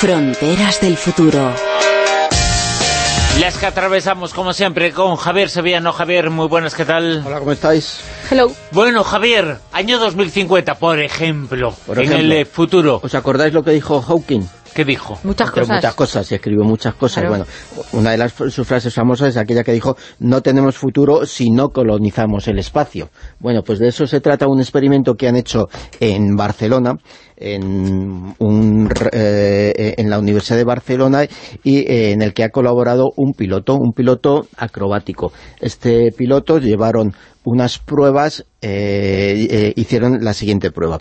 Fronteras del futuro. Las que atravesamos, como siempre, con Javier Sevillano. Javier, muy buenas, ¿qué tal? Hola, ¿cómo estáis? Hello. Bueno, Javier, año 2050, por ejemplo, Por en ejemplo. el eh, futuro. ¿Os acordáis lo que dijo Hawking? ¿Qué dijo? Muchas Entre cosas. muchas cosas, y escribió muchas cosas. Claro. Bueno, una de las sus frases famosas es aquella que dijo, no tenemos futuro si no colonizamos el espacio. Bueno, pues de eso se trata un experimento que han hecho en Barcelona, en, un, eh, en la Universidad de Barcelona, y eh, en el que ha colaborado un piloto, un piloto acrobático. Este piloto llevaron unas pruebas, eh, eh, hicieron la siguiente prueba.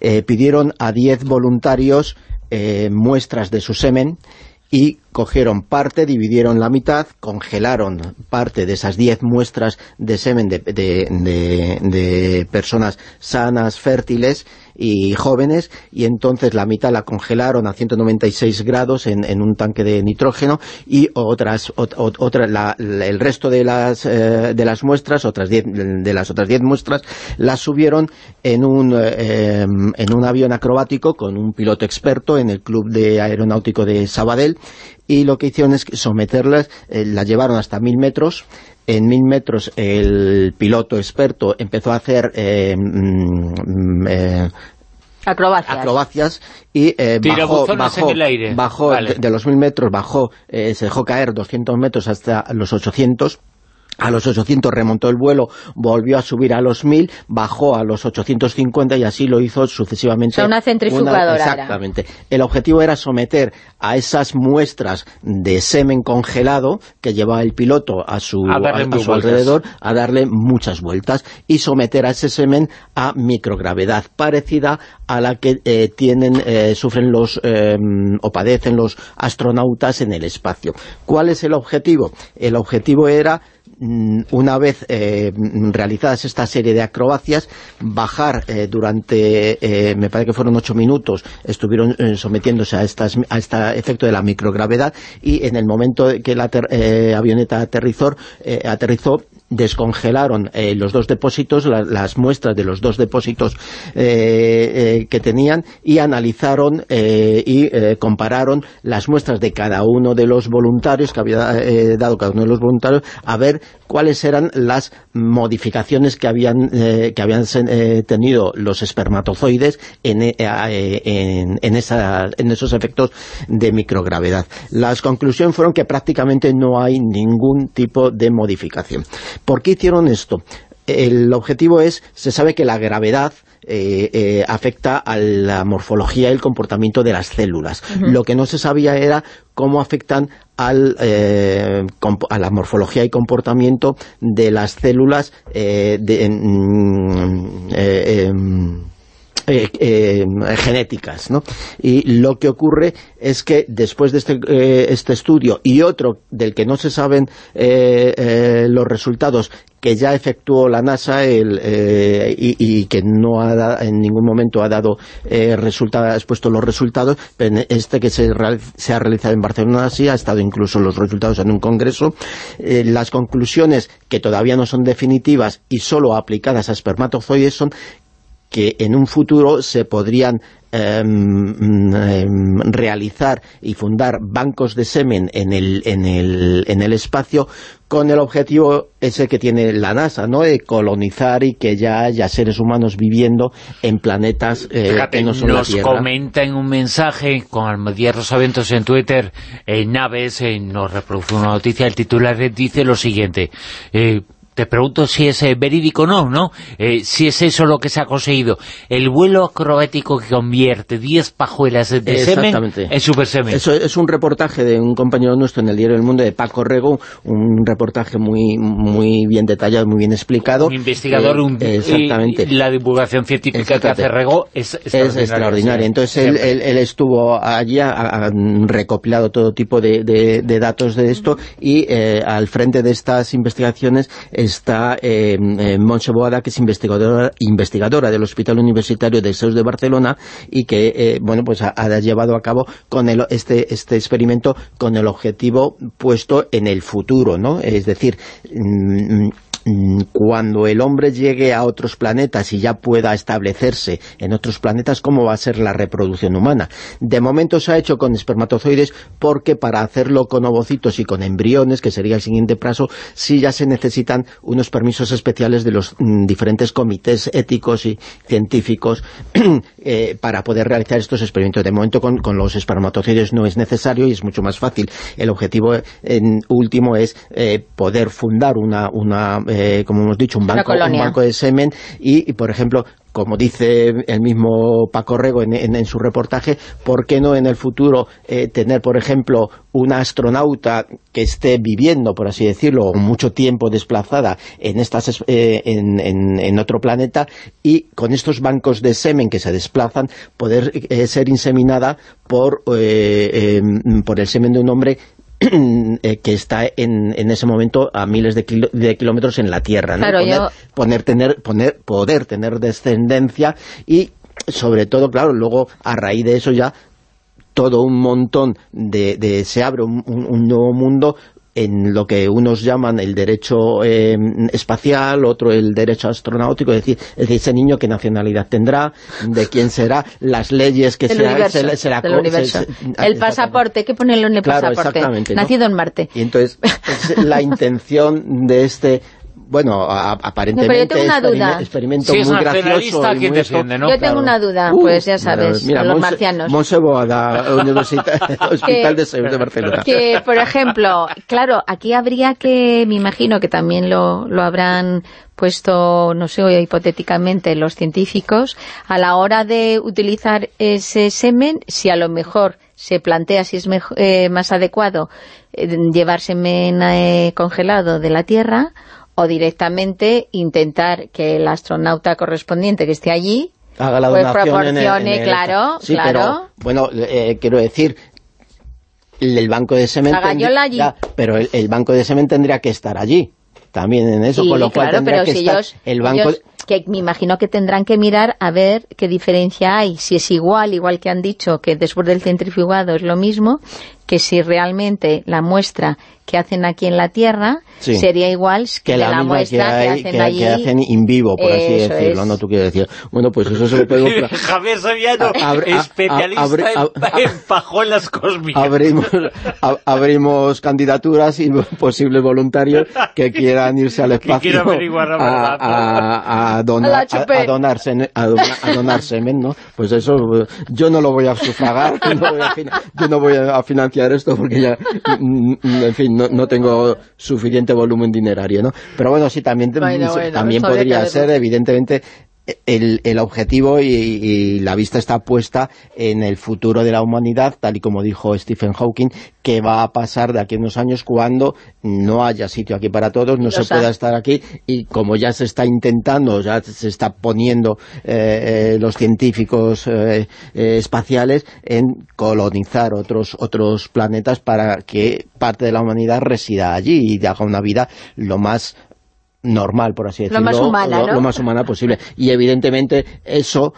Eh, pidieron a 10 voluntarios eh, muestras de su semen y cogieron parte, dividieron la mitad, congelaron parte de esas 10 muestras de semen de, de- de- de personas sanas, fértiles y jóvenes, y entonces la mitad la congelaron a 196 grados en, en un tanque de nitrógeno y otras, ot- ot- otra- la- el resto de las, eh, de las muestras, otras 10 de las otras 10 muestras, las subieron en un, eh, en un avión acrobático con un piloto experto en el Club de Aeronáutico de Sabadell y lo que hicieron es someterlas, eh, las llevaron hasta mil metros, en mil metros el piloto experto empezó a hacer eh, mm, eh, Acrobacias. acrobacias y eh, bajó, Tirabuzones bajó, en el aire. bajó Vale. de, de los mil metros, bajó, eh, se dejó caer 200 metros hasta los 800 a los 800 remontó el vuelo, volvió a subir a los 1000, bajó a los 850 y así lo hizo sucesivamente. O sea, una centrifugadora exactamente. El objetivo era someter a esas muestras de semen congelado que llevaba el piloto a su, A su alrededor a darle muchas vueltas y someter a ese semen a microgravedad parecida a la que eh, tienen eh, sufren los eh, o padecen los astronautas en el espacio. ¿Cuál es el objetivo? El objetivo era una vez eh, mm, realizadas esta serie de acrobacias, bajar eh, durante, eh, me parece que fueron ocho minutos, estuvieron sometiéndose a, estas, a este efecto de la microgravedad y en el momento que la eh, avioneta aterrizó, aterrizó descongelaron eh, los dos depósitos, la- las muestras de los dos depósitos eh, eh, que tenían y analizaron eh, y compararon las muestras de cada uno de los voluntarios que había dado cada uno de los voluntarios a ver cuáles eran las modificaciones que habían que habían tenido los espermatozoides en, en esos efectos de microgravedad. Las conclusiones fueron que prácticamente no hay ningún tipo de modificación. ¿Por qué hicieron esto? El objetivo es, se sabe que la gravedad eh, eh, afecta a la morfología y el comportamiento de las células. Lo que no se sabía era cómo afectan al, eh, a la morfología y comportamiento de las células eh, de, mm, eh, eh, genéticas, ¿no? Y lo que ocurre es que después de este, eh, este estudio y otro del que no se saben los resultados que ya efectuó la NASA y, que no ha en ningún momento ha dado resulta- ha expuesto los resultados, este que se, se ha realizado en Barcelona sí, ha estado incluso los resultados en un congreso, las conclusiones que todavía no son definitivas y solo aplicadas a espermatozoides son que en un futuro se podrían em, em, realizar y fundar bancos de semen en el, en el, en el espacio con el objetivo ese que tiene la NASA, ¿no? de colonizar y que ya haya seres humanos viviendo en planetas eh, Fíjate, que no son la nos Tierra. comenta en un mensaje con Almodía Rosaventos en Twitter, en Naves, eh, nos reproduce una noticia, el titular dice lo siguiente, eh, te pregunto si es eh, verídico o no, ¿no? Eh, si es eso lo que se ha conseguido. El vuelo acrobático que convierte 10 pajuelas de semen en supersemen. Eso es un reportaje de un compañero nuestro en el Diario del Mundo, de Paco Rego, un reportaje muy muy bien detallado, muy bien explicado. un investigador, Eh, un, exactamente. y la divulgación científica que hace Rego es es extraordinaria. Entonces él, él- él estuvo allí, ha, ha recopilado todo tipo de, de- de datos de esto y eh, al frente de estas investigaciones está eh, Montse Boada, que es investigadora, investigadora del Hospital Universitario de Seus de Barcelona y que eh, bueno pues ha, llevado a cabo con el, este, este experimento con el objetivo puesto en el futuro, ¿no? Es decir, mm, cuando el hombre llegue a otros planetas y ya pueda establecerse en otros planetas, cómo va a ser la reproducción humana. De momento se ha hecho con espermatozoides porque para hacerlo con ovocitos y con embriones, que sería el siguiente paso, sí ya se necesitan unos permisos especiales de los mm, diferentes comités éticos y científicos eh, para poder realizar estos experimentos. De momento con, los espermatozoides no es necesario y es mucho más fácil. El objetivo en último es eh, poder fundar una, una eh, como hemos dicho, un banco, un banco de semen y, por ejemplo, como dice el mismo Paco Rego en, su reportaje, ¿por qué no en el futuro eh, tener, por ejemplo, una astronauta que esté viviendo, por así decirlo, mucho tiempo desplazada en, estas, eh, en, otro planeta y con estos bancos de semen que se desplazan, poder ser inseminada por, em, por el semen de un hombre Eh, que está en, en, ese momento a miles de, de kilómetros en la Tierra, ¿no? poner, tener, poner, poder tener descendencia y sobre todo, claro, luego a raíz de eso ya todo un montón de, se abre un, nuevo mundo en lo que unos llaman el derecho eh, espacial, otro el derecho astronáutico, es decir, es ese niño qué nacionalidad tendrá, de quién será, las leyes que será, se, la, El pasaporte, ¿qué ponerlo en el pasaporte? Nacido en Marte. Y entonces, la intención de este bueno, aparentemente no, yo duda. experimento si muy gracioso. ¿quién defiende, ¿no? Yo tengo una duda, pues ya sabes, mira, los marcianos. Monseboada, Hospital de, Barcelona. Que, por ejemplo, claro, aquí habría que, me imagino que también lo, lo habrán puesto, no sé, hipotéticamente los científicos, a la hora de utilizar ese semen, si a lo mejor se plantea si es eh, más adecuado eh, llevar semen eh, congelado de la Tierra o directamente intentar que el astronauta correspondiente que esté allí haga la pues proporcione, claro, sí, Pero, bueno, eh, quiero decir, el, banco de semen... allí. pero el, banco de semen tendría que estar allí, también en eso, con lo cual tendría que estar el banco... que me imagino que tendrán que mirar a ver qué diferencia hay, si es igual, igual que han dicho que después del centrifugado es lo mismo, que si realmente la muestra que hacen aquí en la Tierra sería igual que, la, muestra que, hacen allí. Que hacen in vivo, por así decirlo, no tú quieres decir. Bueno, pues eso se lo puede... Javier Saviano, especialista en, pajolas cósmicas. Abrimos, abrimos candidaturas y posibles voluntarios que quieran irse al espacio a, a, donar, a, donar semen, a, donar, semen, ¿no? Pues eso, yo no lo voy a sufragar, yo no voy a financiar esto porque ya, mm, mm, en fin, no, tengo suficiente volumen dinerario, ¿no? Pero bueno, sí, también, también podría ser, evidentemente, el, el, objetivo y, la vista está puesta en el futuro de la humanidad, tal y como dijo Stephen Hawking, que va a pasar de aquí a unos años cuando no haya sitio aquí para todos, no se pueda estar aquí, y como ya se está intentando, ya se está poniendo eh, eh, los científicos eh, espaciales en colonizar otros, otros planetas para que parte de la humanidad resida allí y haga una vida lo más normal, por así decirlo. Lo más humana, lo más humana posible. Y evidentemente eso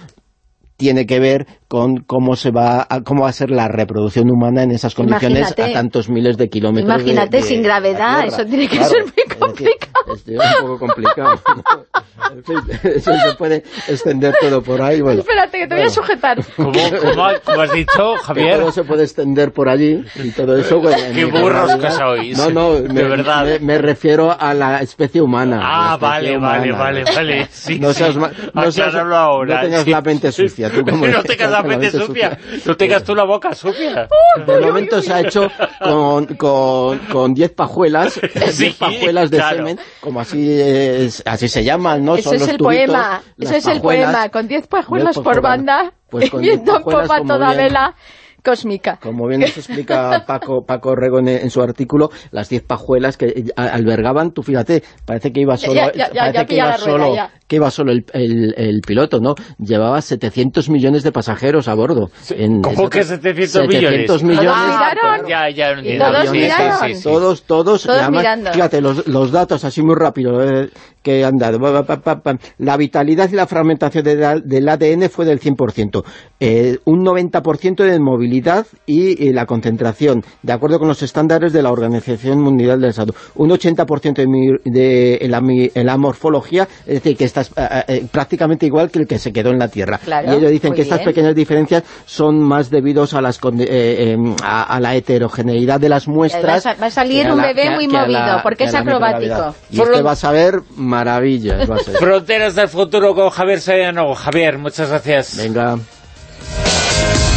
tiene que ver con cómo se va a, cómo va a ser la reproducción humana en esas condiciones a tantos miles de kilómetros Imagínate, sin gravedad, eso tiene que ser muy complicado. Es, un poco complicado. eso se puede extender todo por ahí. Bueno, Espérate, que te voy a sujetar. ¿Cómo, has dicho, Javier? Todo se puede extender por allí y todo eso... Bueno, Qué burros que sois. No, no, de me, verdad. Me, refiero a la especie humana. Ah, vale, vale, vale, vale. Sí, no seas, no, seas, ahora. no tengas la mente sucia. Tú como no tengas la mente sucia. No tengas tú la boca sucia. De momento se ha hecho con, con, con 10 pajuelas, 10 pajuelas de semen, como así es, así se llaman, ¿no? Ese es el poema, ese es el poema, con 10 pajuelas por banda, pues con viento en popa toda vela cósmica. Como bien nos explica Paco, Paco Rego en, su artículo, las 10 pajuelas que albergaban, tú fíjate, parece que iba solo, parece que iba solo, que iba solo el, el, piloto, ¿no? Llevaba 700 millones de pasajeros a bordo. En, ¿Cómo que 700 millones? 700 millones. Ah, ya, ya, todos. Todos, todos, todos además, Fíjate, los, los datos así muy rápido, eh, que han dado. La vitalidad y la fragmentación del ADN fue del 100%. Eh, un 90% de movilidad y, la concentración, de acuerdo con los estándares de la Organización Mundial de la Salud. Un 80% de, de la, morfología, es decir, que está eh, eh, prácticamente igual que el que se quedó en la Tierra. y ellos dicen que estas pequeñas diferencias son más debidos a, las, em, a, la heterogeneidad de las muestras. Va a, salir un bebé muy movido, porque es acrobático. Y usted va a saber maravillas. Fronteras del futuro con Javier Sayano. Javier, muchas gracias. Venga.